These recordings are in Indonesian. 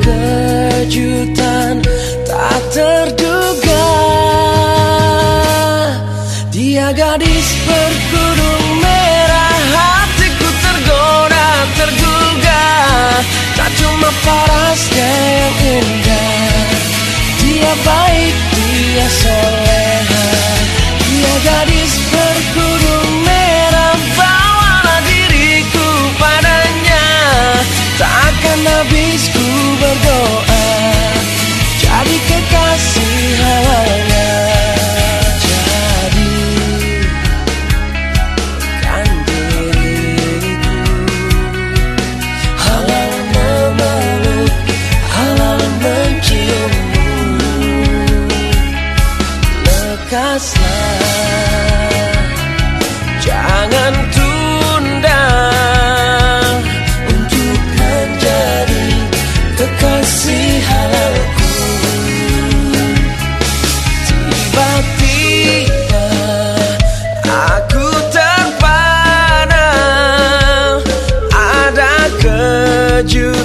kejutan tak terduga. Dia gadis berkurung berdoa. Jadi kekasih halal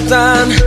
done